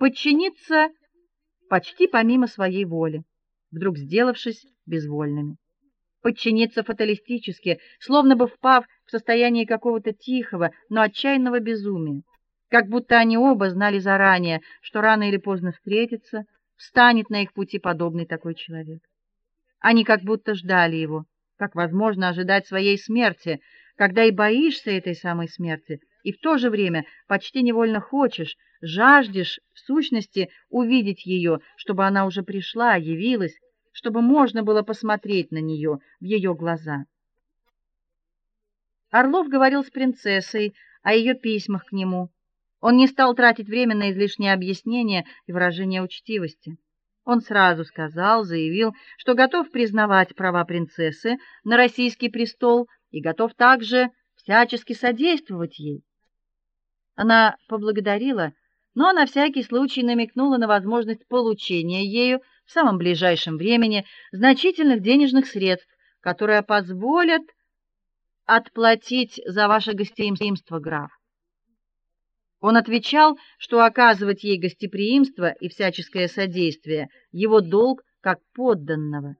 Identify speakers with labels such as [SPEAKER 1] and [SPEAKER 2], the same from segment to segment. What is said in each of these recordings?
[SPEAKER 1] подчиниться почти помимо своей воли, вдруг сделавшись безвольными. Подчиниться фаталистически, словно бы впав в состояние какого-то тихого, но отчаянного безумия, как будто они оба знали заранее, что рано или поздно встретятся, встанет на их пути подобный такой человек. Они как будто ждали его, как возможно ожидать своей смерти, когда и боишься этой самой смерти, и в то же время почти невольно хочешь, жаждешь в сущности увидеть ее, чтобы она уже пришла, явилась, чтобы можно было посмотреть на нее в ее глаза. Орлов говорил с принцессой о ее письмах к нему. Он не стал тратить время на излишние объяснения и выражения учтивости. Он сразу сказал, заявил, что готов признавать права принцессы на российский престол и готов также всячески содействовать ей. Она поблагодарила, но на всякий случай намекнула на возможность получения ею в самом ближайшем времени значительных денежных средств, которые позволят отплатить за ваше гостеприимство, граф. Он отвечал, что оказывать ей гостеприимство и всяческое содействие его долг как подданного.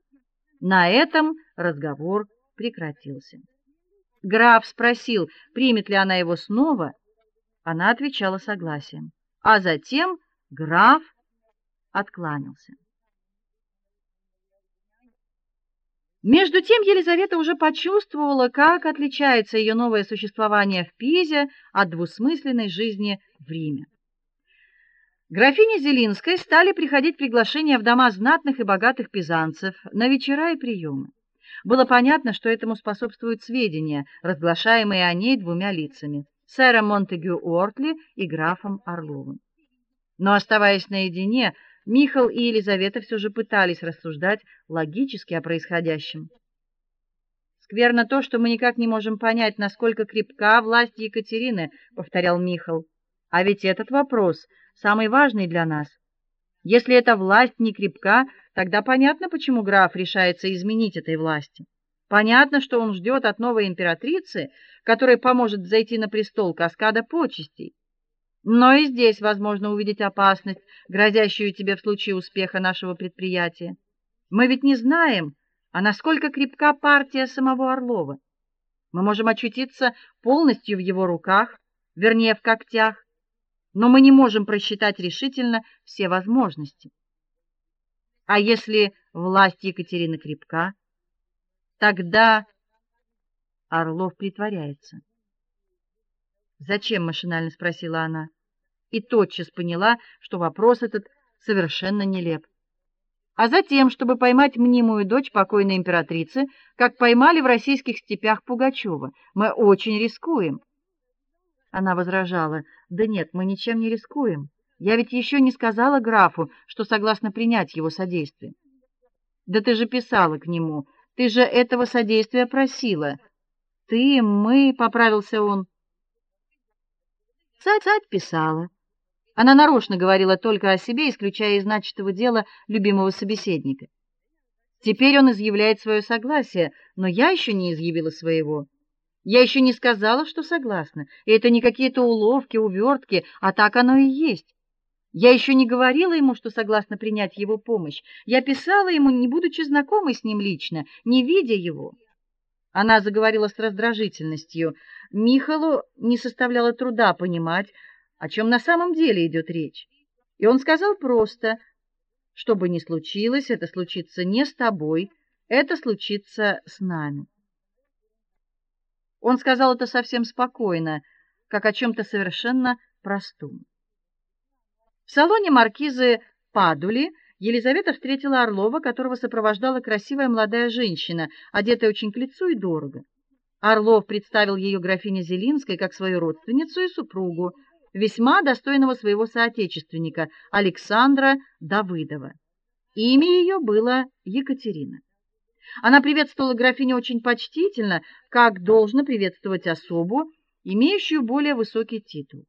[SPEAKER 1] На этом разговор прекратился. Граф спросил, примет ли она его снова. Она отвечала согласием. А затем граф откланялся. Между тем Елизавета уже почувствовала, как отличается ее новое существование в Пизе от двусмысленной жизни в Риме. Графине Зелинской стали приходить приглашения в дома знатных и богатых пизанцев на вечера и приемы. Было понятно, что этому способствуют сведения, разглашаемые о ней двумя лицами: сэром Монтегю Уортли и графом Орловым. Но оставаясь наедине, Михаил и Елизавета все же пытались рассуждать логически о происходящем. Скверно то, что мы никак не можем понять, насколько крепка власть Екатерины, повторял Михаил. А ведь этот вопрос самый важный для нас. Если эта власть не крепка, тогда понятно, почему граф решается изменить этой власти. Понятно, что он ждет от новой императрицы, которая поможет взойти на престол каскада почестей. Но и здесь возможно увидеть опасность, грозящую тебе в случае успеха нашего предприятия. Мы ведь не знаем, а насколько крепка партия самого Орлова. Мы можем очутиться полностью в его руках, вернее, в когтях, но мы не можем просчитать решительно все возможности. А если власть Екатерины крепка, тогда Орлов притворяется. "Зачем?" машинально спросила она, и тотчас поняла, что вопрос этот совершенно нелеп. А затем, чтобы поймать мнимую дочь покойной императрицы, как поймали в российских степях Пугачева. Мы очень рискуем. Она возражала: "Да нет, мы ничем не рискуем. Я ведь еще не сказала графу, что согласна принять его содействие". "Да ты же писала к нему. Ты же этого содействия просила". "Ты, мы", поправился он. Цать-цать писала. Она нарочно говорила только о себе, исключая из начатого дела любимого собеседника. Теперь он изъявляет свое согласие, но я еще не изъявила своего. Я еще не сказала, что согласна. И это не какие-то уловки, увертки, а так оно и есть. Я еще не говорила ему, что согласна принять его помощь. Я писала ему, не будучи знакомой с ним лично, не видя его. Она заговорила с раздражительностью. Михалу не составляло труда понимать, о чем на самом деле идет речь. И он сказал просто: что бы ни случилось, это случится не с тобой, это случится с нами. Он сказал это совсем спокойно, как о чем то совершенно простом. В салоне маркизы Падули Елизавета встретила Орлова, которого сопровождала красивая молодая женщина, одетая очень к лицу и дорого. Орлов представил ее графине Зелинской как свою родственницу и супругу, весьма достойного своего соотечественника Александра Давыдова. Имя ее было Екатерина. Она приветствовала графиню очень почтительно, как должно приветствовать особу, имеющую более высокий титул.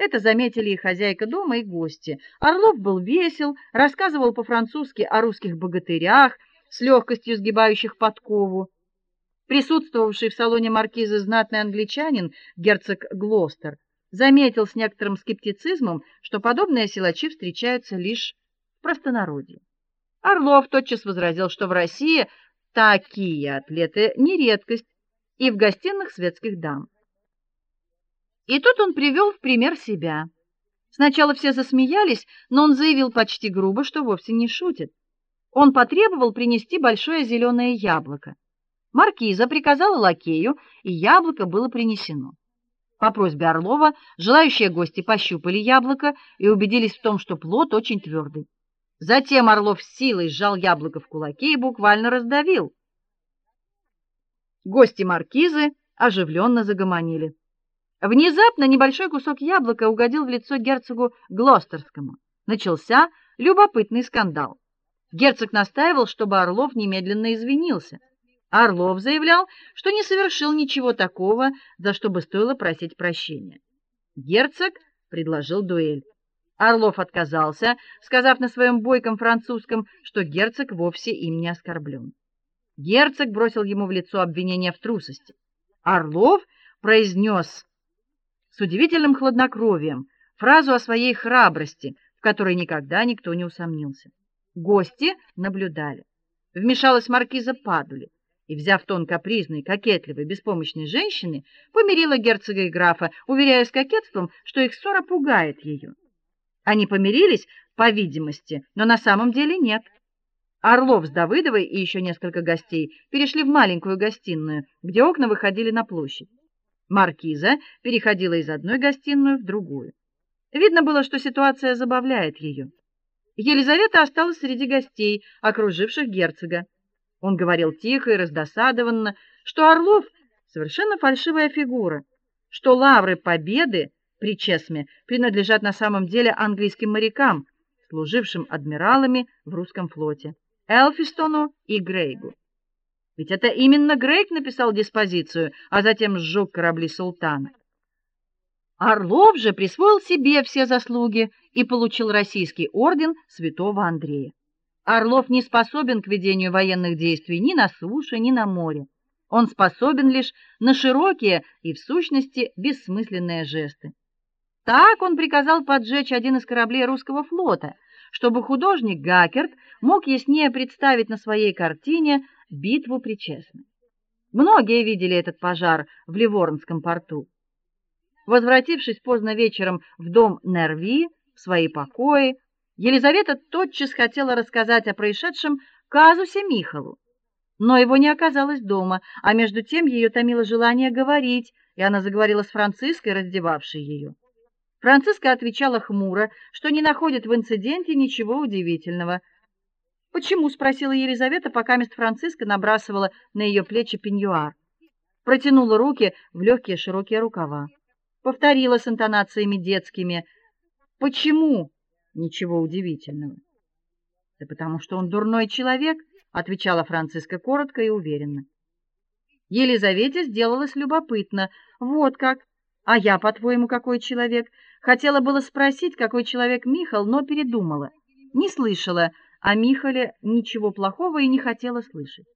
[SPEAKER 1] Это заметили и хозяйка дома, и гости. Орлов был весел, рассказывал по-французски о русских богатырях, с легкостью сгибающих подкову. Присутствовавший в салоне маркизы знатный англичанин, герцог Глостер, заметил с некоторым скептицизмом, что подобные силачи встречаются лишь в простонародье. Орлов тотчас возразил, что в России такие атлеты не редкость и в гостиных светских дам. И тут он привел в пример себя. Сначала все засмеялись, но он заявил почти грубо, что вовсе не шутит. Он потребовал принести большое зеленое яблоко. Маркиза приказала лакею, и яблоко было принесено. По просьбе Орлова желающие гости пощупали яблоко и убедились в том, что плод очень твердый. Затем Орлов силой сжал яблоко в кулаке и буквально раздавил. Гости маркизы оживленно загомонили. Внезапно небольшой кусок яблока угодил в лицо герцогу Глостерскому. Начался любопытный скандал. Герцог настаивал, чтобы Орлов немедленно извинился. Орлов заявлял, что не совершил ничего такого, за что бы стоило просить прощения. Герцог предложил дуэль. Орлов отказался, сказав на своем бойком французском, что герцог вовсе им не оскорблен. Герцог бросил ему в лицо обвинение в трусости. Орлов произнес с удивительным хладнокровием фразу о своей храбрости, в которой никогда никто не усомнился. Гости наблюдали. Вмешалась маркиза Падули и, взяв тон капризной, кокетливой, беспомощной женщины, помирила герцога и графа, уверяя с кокетством, что их ссора пугает ее. Они помирились, по видимости, но на самом деле нет. Орлов с Давыдовой и еще несколько гостей перешли в маленькую гостиную, где окна выходили на площадь. Маркиза переходила из одной гостиной в другую. Видно было, что ситуация забавляет ее. Елизавета осталась среди гостей, окруживших герцога. Он говорил тихо и раздосадованно, что Орлов совершенно фальшивая фигура, что лавры победы при Чесме принадлежат на самом деле английским морякам, служившим адмиралами в русском флоте, Элфистону и Грейгу. Ведь это именно Грейг написал диспозицию, а затем сжег корабли султана. Орлов же присвоил себе все заслуги и получил российский орден Святого Андрея. Орлов не способен к ведению военных действий ни на суше, ни на море. Он способен лишь на широкие и в сущности бессмысленные жесты. Так он приказал поджечь один из кораблей русского флота, чтобы художник Гакерт мог яснее представить на своей картине битву при Честной. Многие видели этот пожар в Ливорнском порту. Возвратившись поздно вечером в дом Нерви, в свои покои, Елизавета тотчас хотела рассказать о происшедшем казусе Михалу. Но его не оказалось дома, а между тем ее томило желание говорить, и она заговорила с Франциской, раздевавшей ее. Франциска отвечала хмуро, что не находит в инциденте ничего удивительного. "Почему?" спросила Елизавета, пока мистер Франциска набрасывала на ее плечи пеньюар. Протянула руки в легкие широкие рукава. Повторила с интонациями детскими: "Почему?" Ничего удивительного. "Да потому что он дурной человек", отвечала Франциска коротко и уверенно. Елизавете сделалось любопытно. Вот как а я, по-твоему, какой человек? Хотела было спросить, какой человек Михал, но передумала. Не слышала о Михале ничего плохого и не хотела слышать.